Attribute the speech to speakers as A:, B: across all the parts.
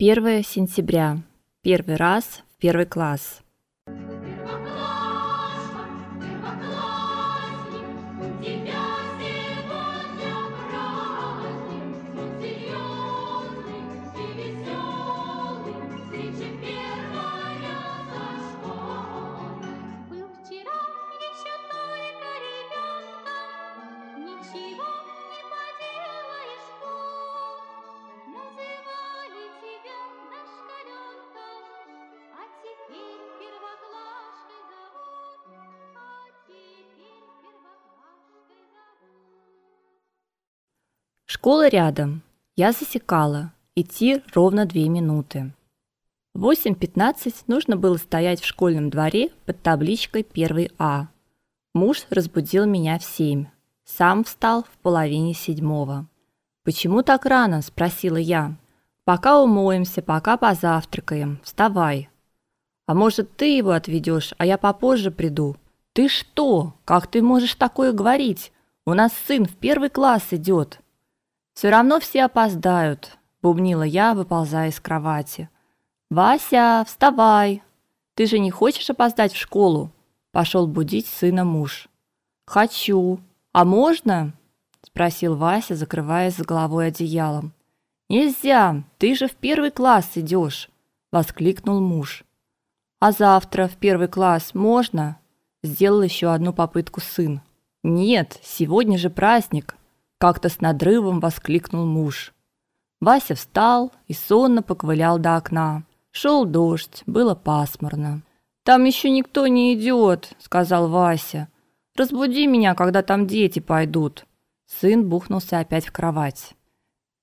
A: 1 сентября. Первый раз в первый класс. Школа рядом. Я засекала. Идти ровно две минуты. В 8.15 нужно было стоять в школьном дворе под табличкой 1 А. Муж разбудил меня в 7. Сам встал в половине седьмого. «Почему так рано?» – спросила я. «Пока умоемся, пока позавтракаем. Вставай». «А может, ты его отведешь, а я попозже приду?» «Ты что? Как ты можешь такое говорить? У нас сын в первый класс идет». «Все равно все опоздают», – бубнила я, выползая из кровати. «Вася, вставай! Ты же не хочешь опоздать в школу?» Пошел будить сына муж. «Хочу. А можно?» – спросил Вася, закрываясь с головой одеялом. «Нельзя, ты же в первый класс идешь!» – воскликнул муж. «А завтра в первый класс можно?» – сделал еще одну попытку сын. «Нет, сегодня же праздник!» – как-то с надрывом воскликнул муж. Вася встал и сонно поковылял до окна. Шел дождь, было пасмурно. «Там еще никто не идет», — сказал Вася. «Разбуди меня, когда там дети пойдут». Сын бухнулся опять в кровать.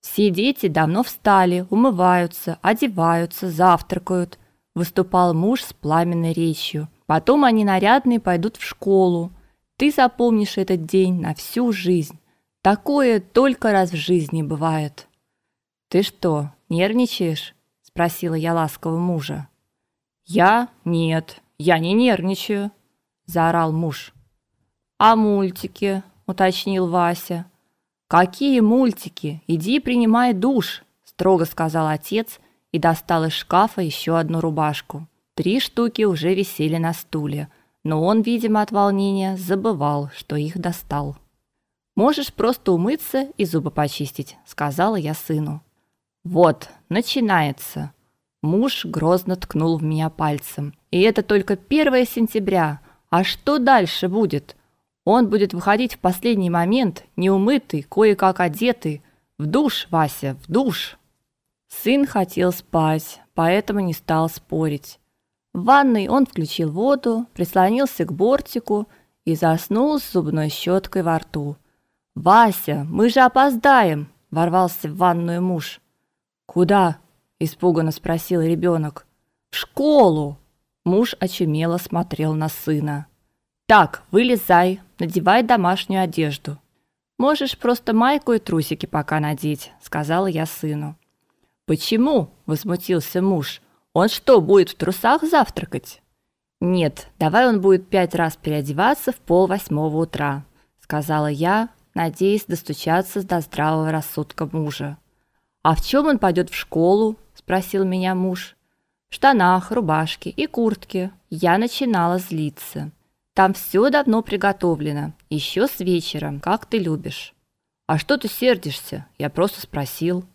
A: Все дети давно встали, умываются, одеваются, завтракают. Выступал муж с пламенной речью. Потом они нарядные пойдут в школу. Ты запомнишь этот день на всю жизнь. Такое только раз в жизни бывает. Ты что, нервничаешь? спросила я ласково мужа. Я? Нет, я не нервничаю, заорал муж. А мультики? уточнил Вася. Какие мультики? Иди принимай душ, строго сказал отец и достал из шкафа еще одну рубашку. Три штуки уже висели на стуле, но он, видимо, от волнения забывал, что их достал. Можешь просто умыться и зубы почистить, сказала я сыну. Вот, начинается. Муж грозно ткнул в меня пальцем. И это только 1 сентября. А что дальше будет? Он будет выходить в последний момент, неумытый, кое-как одетый, в душ, Вася, в душ. Сын хотел спать, поэтому не стал спорить. В ванной он включил воду, прислонился к бортику и заснул с зубной щеткой во рту. Вася, мы же опоздаем, ворвался в ванную муж. Куда? испуганно спросил ребенок. В школу. Муж очумело смотрел на сына. Так, вылезай, надевай домашнюю одежду. Можешь просто майку и трусики пока надеть, сказала я сыну. Почему? возмутился муж. Он что, будет в трусах завтракать? Нет, давай он будет пять раз переодеваться в полвосьмого утра, сказала я, надеясь достучаться до здравого рассудка мужа. А в чем он пойдет в школу? спросил меня муж. В штанах, рубашке и куртке. Я начинала злиться. Там все давно приготовлено, еще с вечера, как ты любишь. А что ты сердишься? Я просто спросил.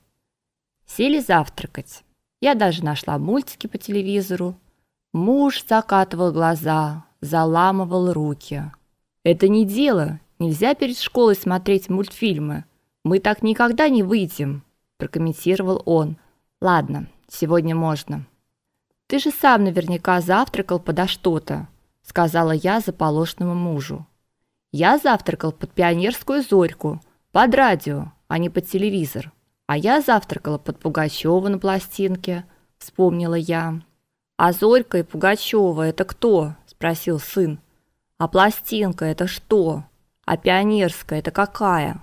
A: Сели завтракать. Я даже нашла мультики по телевизору. Муж закатывал глаза, заламывал руки. Это не дело. Нельзя перед школой смотреть мультфильмы. Мы так никогда не выйдем прокомментировал он. Ладно, сегодня можно. Ты же сам наверняка завтракал подо что-то, сказала я заполошному мужу. Я завтракал под пионерскую зорьку, под радио, а не под телевизор. А я завтракала под Пугачёва на пластинке, вспомнила я. А Зорька и Пугачёва это кто? спросил сын. А пластинка это что? А пионерская это какая?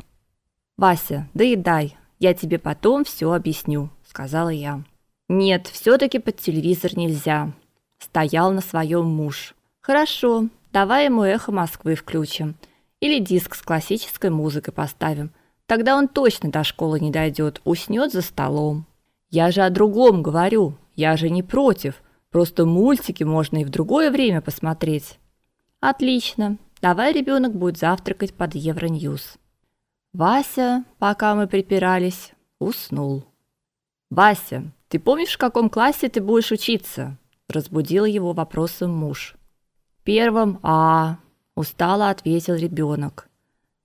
A: Вася, доедай, я тебе потом все объясню, сказала я. Нет, все таки под телевизор нельзя. Стоял на своем муж. Хорошо, давай ему эхо Москвы включим или диск с классической музыкой поставим. Тогда он точно до школы не дойдет, уснет за столом. Я же о другом говорю. Я же не против. Просто мультики можно и в другое время посмотреть. Отлично. Давай ребенок будет завтракать под Евроньюз. Вася, пока мы припирались, уснул. Вася, ты помнишь, в каком классе ты будешь учиться? разбудил его вопросом муж. В первом А, устало ответил ребенок.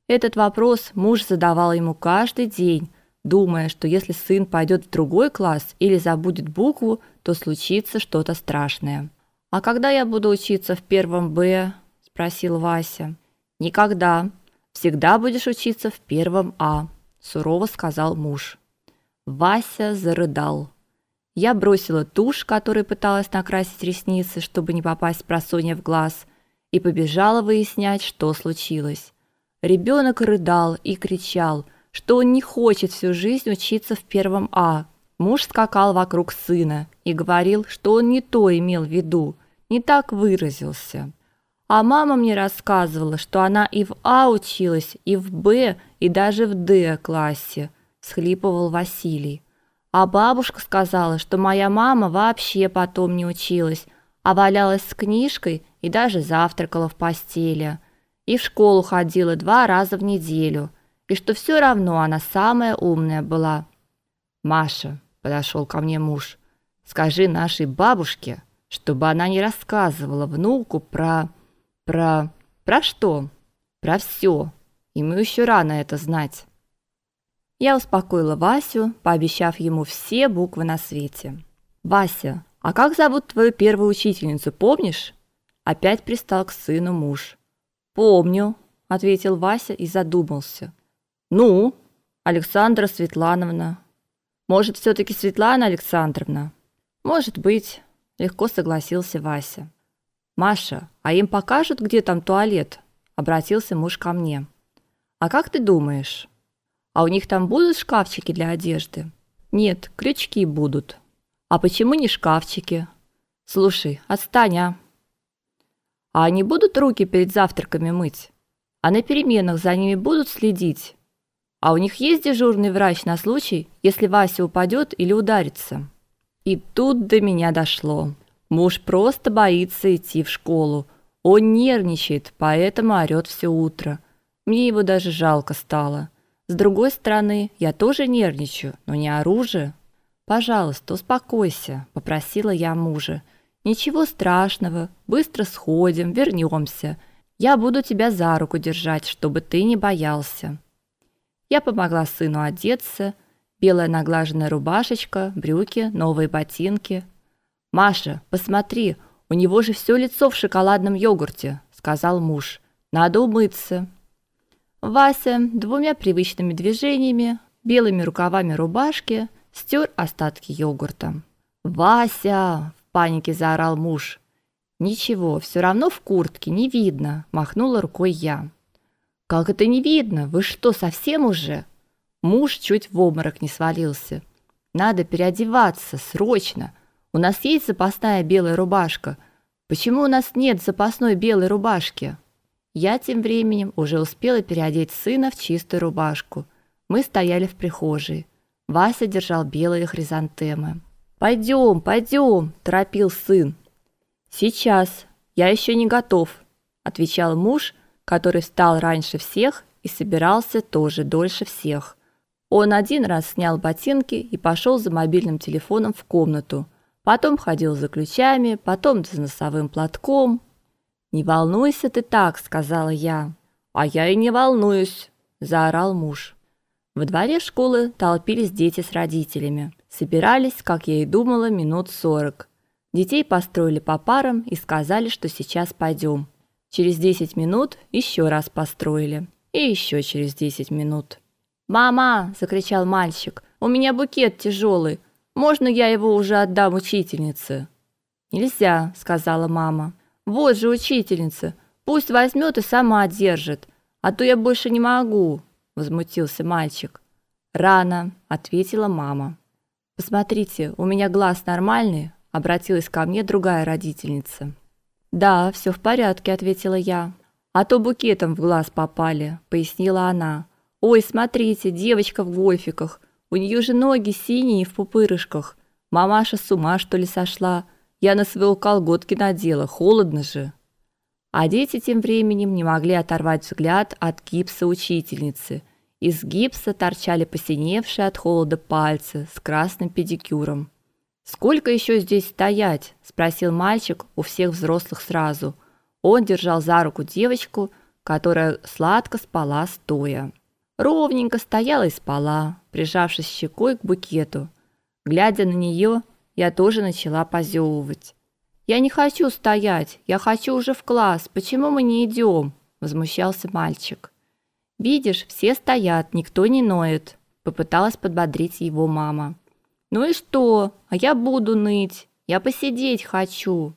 A: Этот вопрос муж задавал ему каждый день, думая, что если сын пойдет в другой класс или забудет букву, то случится что-то страшное. А когда я буду учиться в первом Б? Спросил Вася. Никогда. Всегда будешь учиться в первом А, сурово сказал муж. Вася зарыдал. Я бросила тушь, которой пыталась накрасить ресницы, чтобы не попасть просонья в глаз, и побежала выяснять, что случилось. Ребенок рыдал и кричал, что он не хочет всю жизнь учиться в первом А. Муж скакал вокруг сына и говорил, что он не то имел в виду, не так выразился. А мама мне рассказывала, что она и в А училась, и в Б, и даже в Д классе, схлипывал Василий. А бабушка сказала, что моя мама вообще потом не училась, а валялась с книжкой и даже завтракала в постели и в школу ходила два раза в неделю, и что все равно она самая умная была. Маша, подошел ко мне муж. Скажи нашей бабушке, чтобы она не рассказывала внуку про про про что? Про все. Ему еще рано это знать. Я успокоила Васю, пообещав ему все буквы на свете. Вася, а как зовут твою первую учительницу, помнишь? Опять пристал к сыну муж. Помню, ответил Вася и задумался. Ну, Александра Светлановна. Может, все таки Светлана Александровна? Может быть, легко согласился Вася. Маша, а им покажут, где там туалет? обратился муж ко мне. А как ты думаешь? А у них там будут шкафчики для одежды? Нет, крючки будут. А почему не шкафчики? Слушай, отстань, а. А они будут руки перед завтраками мыть? А на переменах за ними будут следить? А у них есть дежурный врач на случай, если Вася упадет или ударится? И тут до меня дошло. Муж просто боится идти в школу. Он нервничает, поэтому орёт все утро. Мне его даже жалко стало. С другой стороны, я тоже нервничаю, но не оружие. Пожалуйста, успокойся, попросила я мужа. Ничего страшного, быстро сходим, вернемся. Я буду тебя за руку держать, чтобы ты не боялся. Я помогла сыну одеться. Белая наглаженная рубашечка, брюки, новые ботинки. Маша, посмотри, у него же все лицо в шоколадном йогурте, сказал муж. Надо умыться. Вася двумя привычными движениями, белыми рукавами рубашки, стер остатки йогурта. Вася, панике заорал муж. Ничего, все равно в куртке не видно, махнула рукой я. Как это не видно? Вы что, совсем уже? Муж чуть в обморок не свалился. Надо переодеваться срочно. У нас есть запасная белая рубашка. Почему у нас нет запасной белой рубашки? Я тем временем уже успела переодеть сына в чистую рубашку. Мы стояли в прихожей. Вася держал белые хризантемы. Пойдем, пойдем, торопил сын. Сейчас, я еще не готов, отвечал муж, который встал раньше всех и собирался тоже дольше всех. Он один раз снял ботинки и пошел за мобильным телефоном в комнату. Потом ходил за ключами, потом за носовым платком. Не волнуйся ты так, сказала я. А я и не волнуюсь, заорал муж. Во дворе школы толпились дети с родителями. Собирались, как я и думала, минут сорок. Детей построили по парам и сказали, что сейчас пойдем. Через 10 минут еще раз построили. И еще через 10 минут. "Мама!" закричал мальчик. "У меня букет тяжелый. Можно я его уже отдам учительнице?" "Нельзя", сказала мама. "Вот же учительница. Пусть возьмет и сама держит, а то я больше не могу", возмутился мальчик. "Рано", ответила мама. Посмотрите, у меня глаз нормальный, обратилась ко мне другая родительница. Да, все в порядке, ответила я. А то букетом в глаз попали, пояснила она. Ой, смотрите, девочка в гольфиках. У нее же ноги синие в пупырышках. Мамаша с ума что ли сошла? Я на своего колготки надела, холодно же. А дети тем временем не могли оторвать взгляд от гипса учительницы. Из гипса торчали посиневшие от холода пальцы с красным педикюром. Сколько еще здесь стоять? спросил мальчик у всех взрослых сразу. Он держал за руку девочку, которая сладко спала стоя. Ровненько стояла и спала, прижавшись щекой к букету. Глядя на нее, я тоже начала позевывать. Я не хочу стоять, я хочу уже в класс. Почему мы не идем? возмущался мальчик. Видишь, все стоят, никто не ноет, попыталась подбодрить его мама. Ну и что? А я буду ныть. Я посидеть хочу.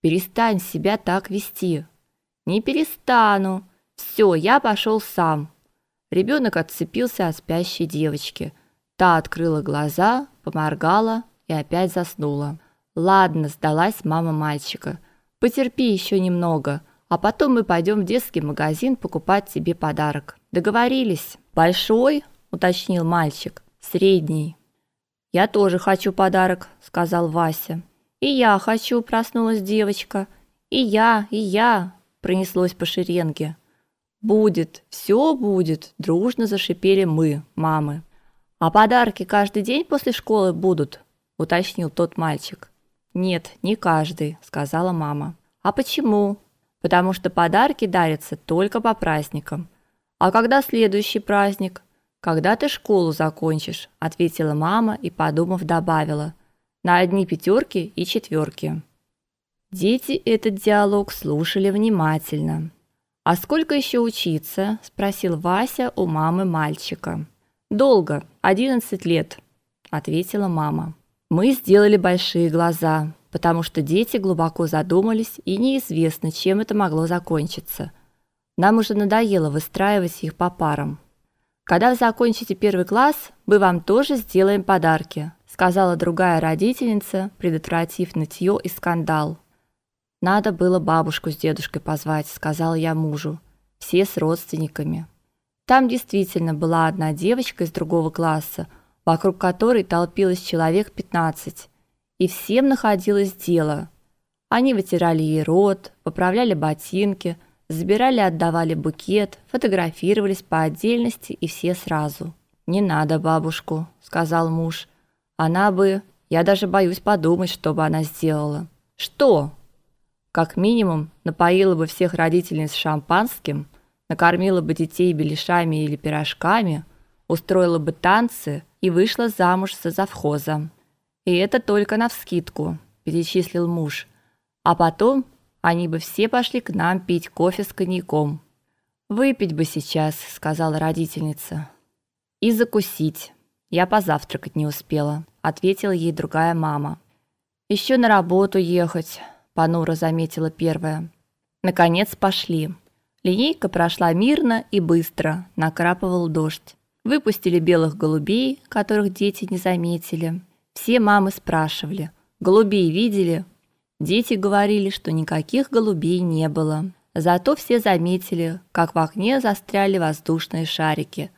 A: Перестань себя так вести. Не перестану. Все, я пошел сам. Ребенок отцепился от спящей девочки. Та открыла глаза, поморгала и опять заснула. Ладно, сдалась мама мальчика. Потерпи еще немного, а потом мы пойдем в детский магазин покупать тебе подарок. Договорились? Большой? уточнил мальчик. Средний. Я тоже хочу подарок, сказал Вася. И я хочу, проснулась девочка. И я, и я, пронеслось по шеренге. Будет, все будет, дружно зашипели мы, мамы. А подарки каждый день после школы будут, уточнил тот мальчик. Нет, не каждый, сказала мама. А почему? Потому что подарки дарятся только по праздникам. А когда следующий праздник? Когда ты школу закончишь, ответила мама и, подумав, добавила: на одни пятерки и четверки. Дети этот диалог слушали внимательно. А сколько еще учиться? спросил Вася у мамы мальчика. Долго, одиннадцать лет, ответила мама. Мы сделали большие глаза, потому что дети глубоко задумались, и неизвестно, чем это могло закончиться. Нам уже надоело выстраивать их по парам. Когда вы закончите первый класс, мы вам тоже сделаем подарки, сказала другая родительница, предотвратив нытье и скандал. Надо было бабушку с дедушкой позвать, сказала я мужу. Все с родственниками. Там действительно была одна девочка из другого класса, вокруг которой толпилось человек 15, и всем находилось дело. Они вытирали ей рот, поправляли ботинки, Забирали, отдавали букет, фотографировались по отдельности и все сразу. Не надо бабушку, сказал муж. Она бы, я даже боюсь подумать, что бы она сделала. Что? Как минимум, напоила бы всех родительниц шампанским, накормила бы детей беляшами или пирожками, устроила бы танцы и вышла замуж за завхоза. И это только навскидку, перечислил муж. А потом они бы все пошли к нам пить кофе с коньяком. Выпить бы сейчас, сказала родительница. И закусить. Я позавтракать не успела, ответила ей другая мама. Еще на работу ехать, понуро заметила первая. Наконец пошли. Линейка прошла мирно и быстро, накрапывал дождь. Выпустили белых голубей, которых дети не заметили. Все мамы спрашивали: "Голубей видели? Дети говорили, что никаких голубей не было. Зато все заметили, как в окне застряли воздушные шарики.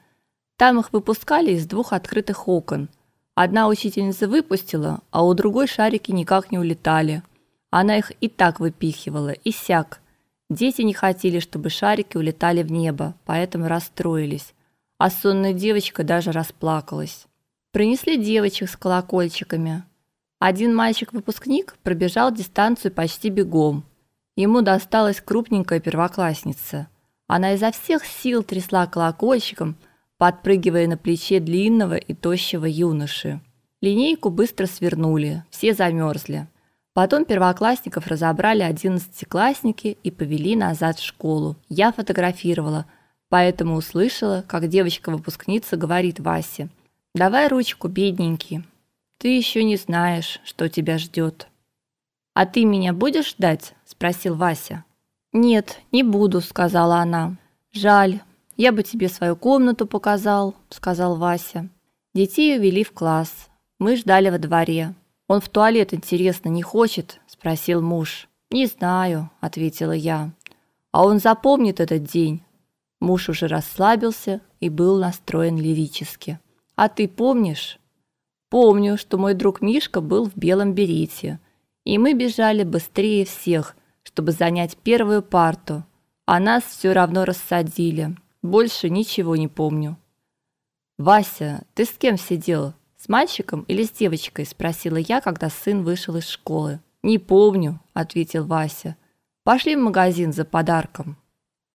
A: Там их выпускали из двух открытых окон. Одна учительница выпустила, а у другой шарики никак не улетали. Она их и так выпихивала, и сяк. Дети не хотели, чтобы шарики улетали в небо, поэтому расстроились. А сонная девочка даже расплакалась. Принесли девочек с колокольчиками. Один мальчик-выпускник пробежал дистанцию почти бегом. Ему досталась крупненькая первоклассница. Она изо всех сил трясла колокольчиком, подпрыгивая на плече длинного и тощего юноши. Линейку быстро свернули, все замерзли. Потом первоклассников разобрали одиннадцатиклассники и повели назад в школу. Я фотографировала, поэтому услышала, как девочка-выпускница говорит Васе: "Давай ручку, бедненький". Ты еще не знаешь, что тебя ждет. А ты меня будешь ждать? спросил Вася. Нет, не буду, сказала она. Жаль. Я бы тебе свою комнату показал, сказал Вася. Детей увели в класс. Мы ждали во дворе. Он в туалет, интересно, не хочет, спросил муж. Не знаю, ответила я. А он запомнит этот день. Муж уже расслабился и был настроен лирически. А ты помнишь? Помню, что мой друг Мишка был в белом берете, и мы бежали быстрее всех, чтобы занять первую парту, а нас все равно рассадили. Больше ничего не помню. Вася, ты с кем сидел? С мальчиком или с девочкой, спросила я, когда сын вышел из школы. Не помню, ответил Вася. Пошли в магазин за подарком.